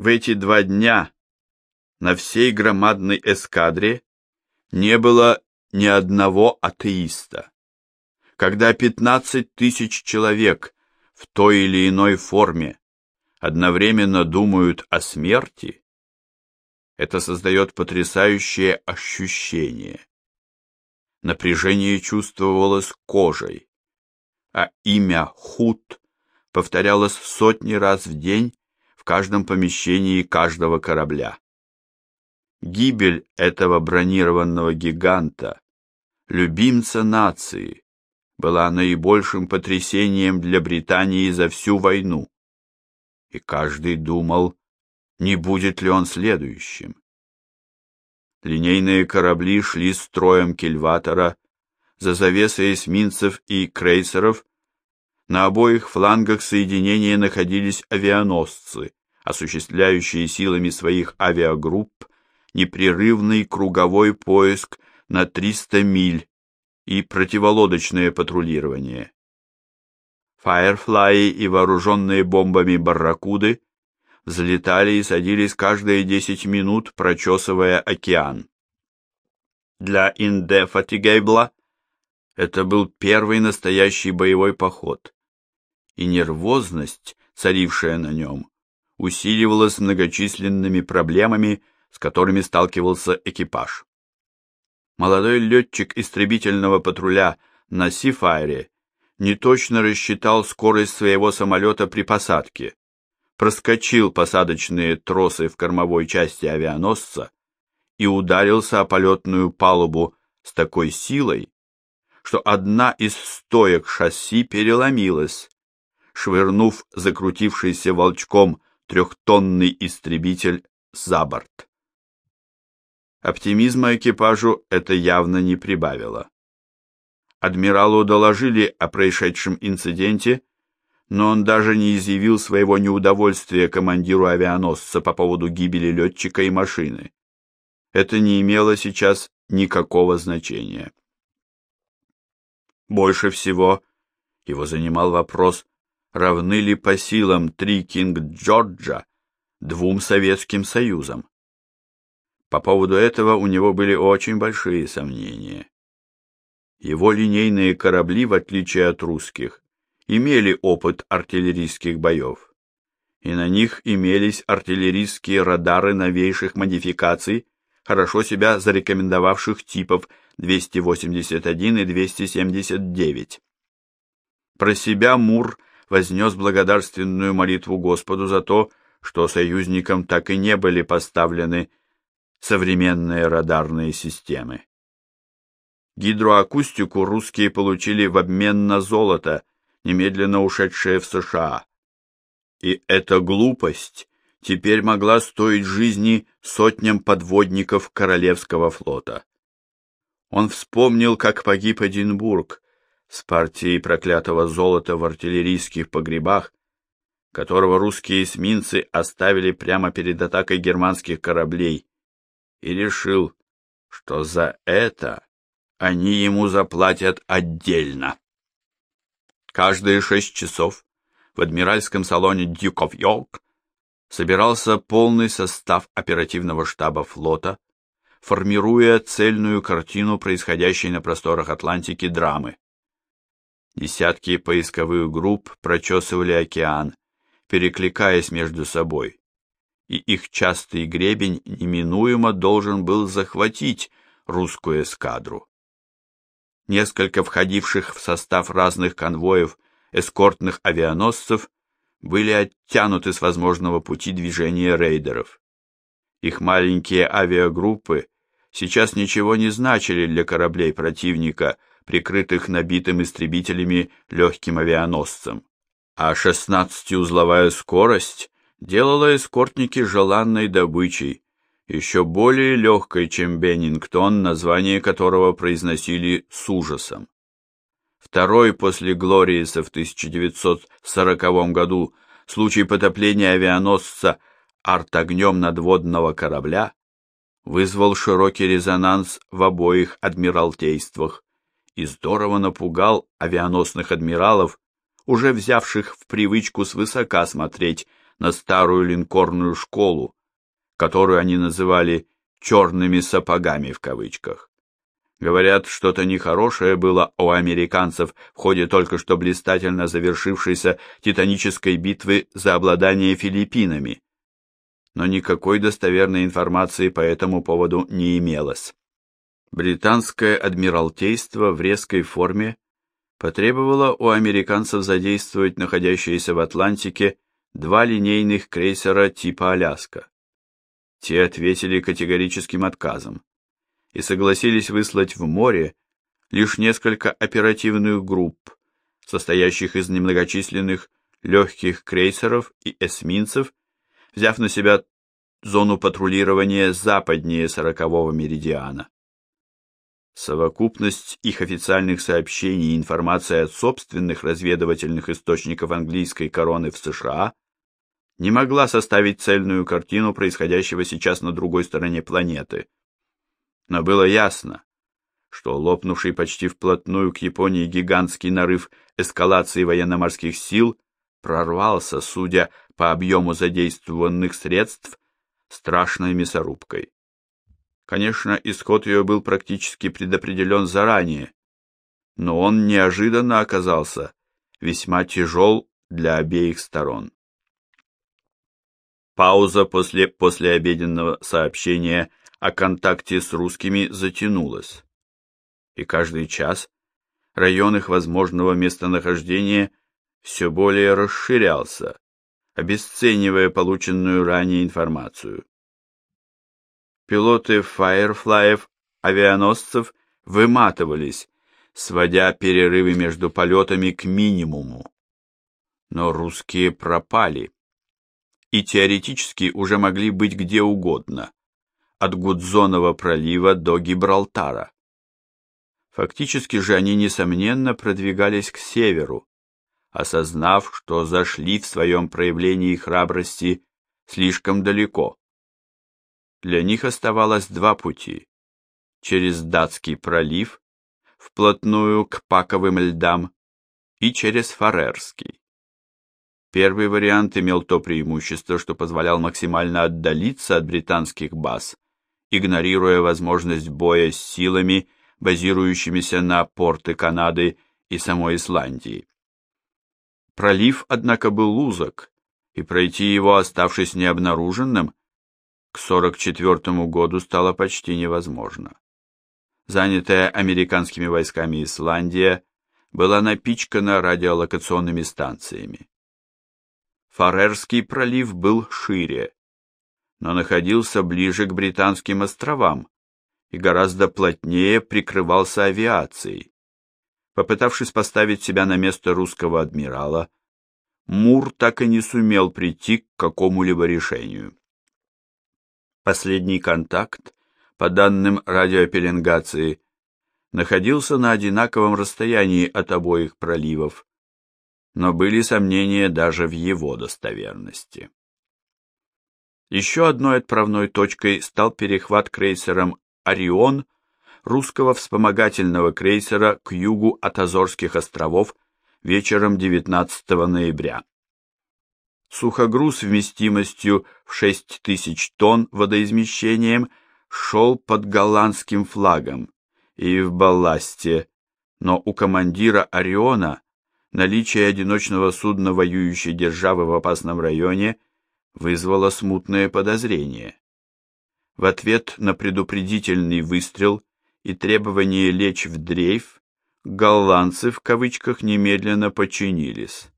В эти два дня на всей громадной эскадре не было ни одного атеиста. Когда пятнадцать тысяч человек в той или иной форме одновременно думают о смерти, это создает потрясающее ощущение. Напряжение чувствовалось кожей, а имя Худ повторялось сотни раз в день в каждом помещении каждого корабля. Гибель этого бронированного гиганта, любимца нации, была наибольшим потрясением для Британии за всю войну. И каждый думал, не будет ли он следующим. Линейные корабли шли строем кильватора, за завесой эсминцев и крейсеров на обоих флангах соединения находились авианосцы, осуществляющие силами своих авиагрупп непрерывный круговой поиск на 300 миль и противолодочное патрулирование. Фаерфлаи и вооруженные бомбами барракуды взлетали и садились каждые 10 минут, прочесывая океан. Для Индефатигейбла это был первый настоящий боевой поход и нервозность, царившая на нем, усиливалась многочисленными проблемами, с которыми сталкивался экипаж. Молодой летчик истребительного патруля на Сифайре неточно рассчитал скорость своего самолета при посадке, проскочил посадочные тросы в кормовой части авианосца и ударился о полетную палубу с такой силой, что одна из стоек шасси переломилась, швырнув закрутившийся волчком трехтонный истребитель за борт. Оптимизма экипажу это явно не прибавило. Адмиралу доложили о происшедшем инциденте, но он даже не изъявил своего неудовольствия командиру авианосца по поводу гибели летчика и машины. Это не имело сейчас никакого значения. Больше всего его занимал вопрос, равны ли по силам три Кинг-Джорджа двум Советским Союзам. По поводу этого у него были очень большие сомнения. Его линейные корабли, в отличие от русских, имели опыт артиллерийских боев, и на них имелись артиллерийские радары новейших модификаций, хорошо себя зарекомендовавших типов 281 и 279. Про себя Мур вознес благодарственную молитву Господу за то, что союзникам так и не были поставлены современные радарные системы. Гидроакустику русские получили в обмен на золото, немедленно ушедшее в США. И эта глупость теперь могла стоить жизни сотням подводников Королевского флота. Он вспомнил, как погиб Эдинбург с партией проклятого золота в артиллерийских погребах, которого русские эсминцы оставили прямо перед атакой германских кораблей, и решил, что за это они ему заплатят отдельно. Каждые шесть часов в адмиральском салоне Duke of York собирался полный состав оперативного штаба флота, формируя цельную картину происходящей на просторах Атлантики драмы. Десятки поисковых групп прочесывали океан, перекликаясь между собой, и их частый гребень неминуемо должен был захватить русскую эскадру. Несколько входивших в состав разных конвоев эскортных авианосцев были оттянуты с возможного пути движения рейдеров. Их маленькие авиагруппы сейчас ничего не значили для кораблей противника, прикрытых набитым истребителями легким авианосцем. А шестнадцатиузловая скорость делала эскортники желанной добычей, еще более легкой, чем Беннингтон, название которого произносили с ужасом. Второй после Глориеса в 1940 году случай потопления авианосца артогнем надводного корабля вызвал широкий резонанс в обоих адмиралтействах и здорово напугал авианосных адмиралов, уже взявших в привычку свысока смотреть на старую линкорную школу, которую они называли «черными сапогами» в кавычках. Говорят, что-то нехорошее было у американцев в ходе только что блистательно завершившейся титанической битвы за обладание Филиппинами. Но никакой достоверной информации по этому поводу не имелось. Британское адмиралтейство в резкой форме потребовало у американцев задействовать находящиеся в Атлантике два линейных крейсера типа «Аляска». Те ответили категорическим отказом и согласились выслать в море лишь несколько оперативных групп, состоящих из немногочисленных легких крейсеров и эсминцев, взяв на себя зону патрулирования западнее сорокового меридиана. Совокупность их официальных сообщений и информация от собственных разведывательных источников английской короны в США не могла составить цельную картину происходящего сейчас на другой стороне планеты. Но было ясно, что лопнувший почти вплотную к Японии гигантский нарыв эскалации военно-морских сил прорвался, судя по объему задействованных средств, страшной мясорубкой. Конечно, исход ее был практически предопределен заранее, но он неожиданно оказался весьма тяжел для обеих сторон. Пауза после послеобеденного сообщения о контакте с русскими затянулась, и каждый час район их возможного местонахождения все более расширялся, обесценивая полученную ранее информацию. Пилоты фаерфлаев авианосцев выматывались, сводя перерывы между полетами к минимуму. Но русские пропали и теоретически уже могли быть где угодно, от Гудзонова пролива до Гибралтара. Фактически же они, несомненно, продвигались к северу, осознав, что зашли в своем проявлении храбрости слишком далеко. Для них оставалось два пути. Через Датский пролив, вплотную к паковым льдам, и через Фарерский. Первый вариант имел то преимущество, что позволял максимально отдалиться от британских баз, игнорируя возможность боя с силами, базирующимися на порты Канады и самой Исландии. Пролив, однако, был узок, и пройти его, оставшись необнаруженным, к 44 году стало почти невозможно. Занятая американскими войсками Исландия была напичкана радиолокационными станциями. Фарерский пролив был шире, но находился ближе к британским островам и гораздо плотнее прикрывался авиацией. Попытавшись поставить себя на место русского адмирала, Мур так и не сумел прийти к какому-либо решению. Последний контакт, по данным радиопеленгации, находился на одинаковом расстоянии от обоих проливов, но были сомнения даже в его достоверности. Еще одной отправной точкой стал перехват крейсером «Орион» русского вспомогательного крейсера к югу от Азорских островов вечером 19 ноября. Сухогруз вместимостью в 6 тысяч тонн водоизмещением шел под голландским флагом и в балласте, но у командира Ориона наличие одиночного судна воюющей державы в опасном районе вызвало смутное подозрение. В ответ на предупредительный выстрел и требование лечь в дрейф, голландцы в кавычках немедленно подчинились.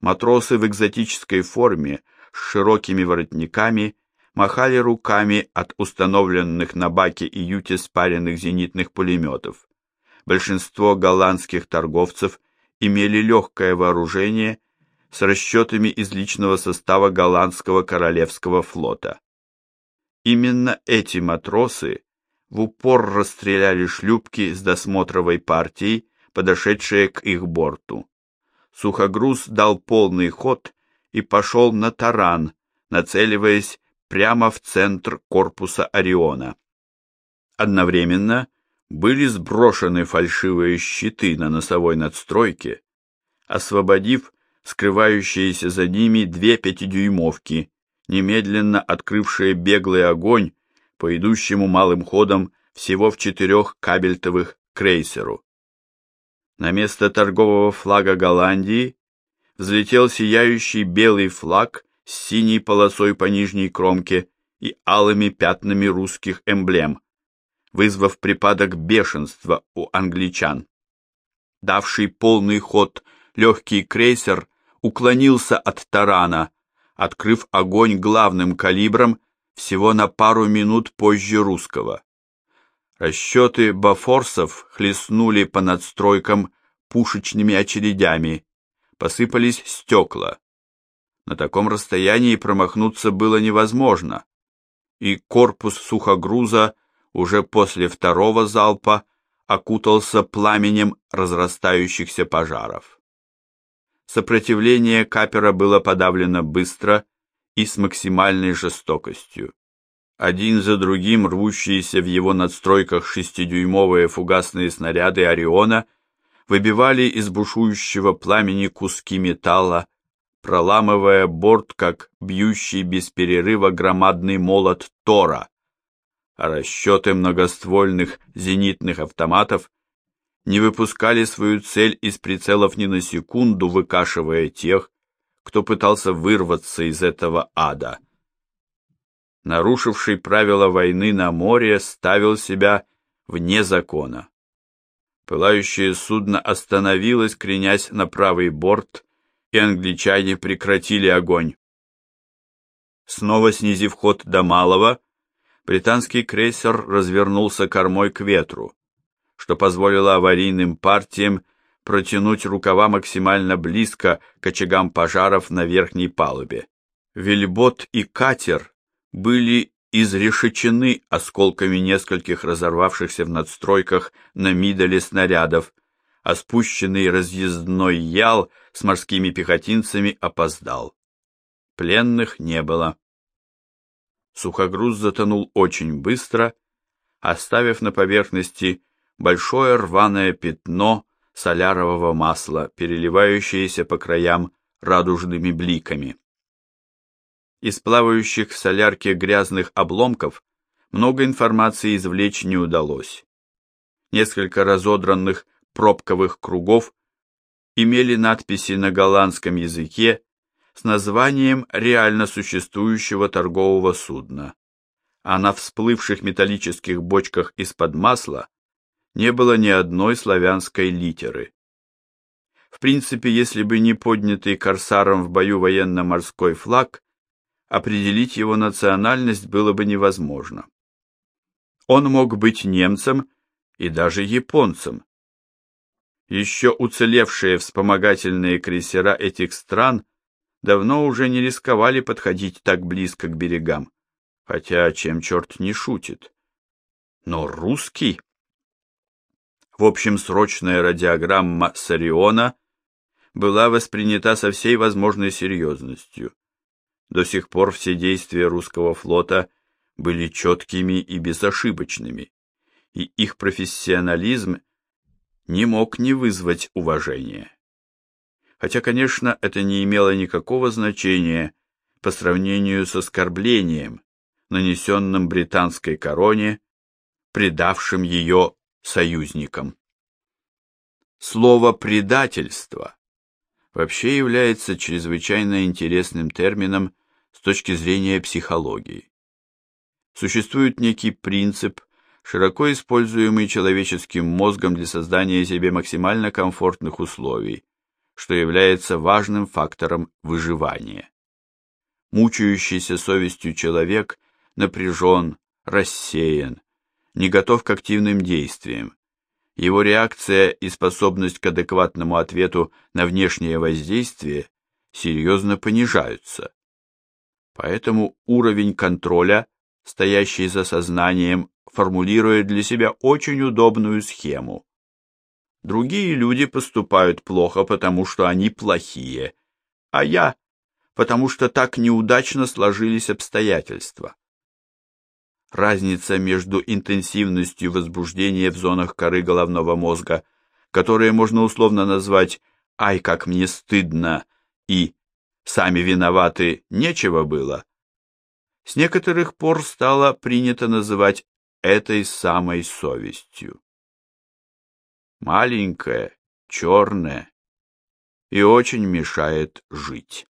Матросы в экзотической форме с широкими воротниками махали руками от установленных на баке и юте спаренных зенитных пулеметов. Большинство голландских торговцев имели легкое вооружение с расчетами из личного состава голландского королевского флота. Именно эти матросы в упор расстреляли шлюпки с досмотровой партией, подошедшие к их борту. Сухогруз дал полный ход и пошел на таран, нацеливаясь прямо в центр корпуса Ориона. Одновременно были сброшены фальшивые щиты на носовой надстройке, освободив скрывающиеся за ними две пятидюймовки, немедленно открывшие беглый огонь по идущему малым ходом всего в четырех кабельтовых крейсеру. На место торгового флага Голландии взлетел сияющий белый флаг с синей полосой по нижней кромке и алыми пятнами русских эмблем, вызвав припадок бешенства у англичан. Давший полный ход легкий крейсер уклонился от тарана, открыв огонь главным калибром всего на пару минут позже русского. Расчеты бафорсов хлестнули по надстройкам пушечными очередями, посыпались стекла. На таком расстоянии промахнуться было невозможно, и корпус сухогруза уже после второго залпа окутался пламенем разрастающихся пожаров. Сопротивление капера было подавлено быстро и с максимальной жестокостью. Один за другим рвущиеся в его надстройках шестидюймовые фугасные снаряды «Ориона» выбивали из бушующего пламени куски металла, проламывая борт, как бьющий без перерыва громадный молот Тора, а расчеты многоствольных зенитных автоматов не выпускали свою цель из прицелов ни на секунду, выкашивая тех, кто пытался вырваться из этого ада. Нарушивший правила войны на море ставил себя вне закона. Пылающее судно остановилось, кренясь на правый борт, и англичане прекратили огонь. Снова снизив ход до малого, британский крейсер развернулся кормой к ветру, что позволило аварийным партиям протянуть рукава максимально близко к очагам пожаров на верхней палубе. Вельбот и катер были изрешечены осколками нескольких разорвавшихся в надстройках на мидоле снарядов, а спущенный разъездной ял с морскими пехотинцами опоздал. Пленных не было. Сухогруз затонул очень быстро, оставив на поверхности большое рваное пятно солярового масла, переливающееся по краям радужными бликами. Из плавающих в солярке грязных обломков много информации извлечь не удалось. Несколько разодранных пробковых кругов имели надписи на голландском языке с названием реально существующего торгового судна, а на всплывших металлических бочках из-под масла не было ни одной славянской литеры. В принципе, если бы не поднятый корсаром в бою военно-морской флаг, определить его национальность было бы невозможно. Он мог быть немцем и даже японцем. Еще уцелевшие вспомогательные крейсера этих стран давно уже не рисковали подходить так близко к берегам, хотя чем черт не шутит. Но русский? В общем, срочная радиограмма Сариона была воспринята со всей возможной серьезностью. До сих пор все действия русского флота были четкими и безошибочными, и их профессионализм не мог не вызвать уважения. Хотя, конечно, это не имело никакого значения по сравнению с оскорблением, нанесенным британской короне, предавшим ее союзникам. Слово «предательство» вообще является чрезвычайно интересным термином с точки зрения психологии. Существует некий принцип, широко используемый человеческим мозгом для создания себе максимально комфортных условий, что является важным фактором выживания. Мучающийся совестью человек напряжен, рассеян, не готов к активным действиям, его реакция и способность к адекватному ответу на внешнее воздействие серьезно понижаются. Поэтому уровень контроля, стоящий за сознанием, формулирует для себя очень удобную схему. Другие люди поступают плохо, потому что они плохие, а я, потому что так неудачно сложились обстоятельства. Разница между интенсивностью возбуждения в зонах коры головного мозга, которые можно условно назвать «ай, как мне стыдно» и «сами виноваты, нечего было», с некоторых пор стало принято называть этой самой совестью. Маленькая, черная и очень мешает жить.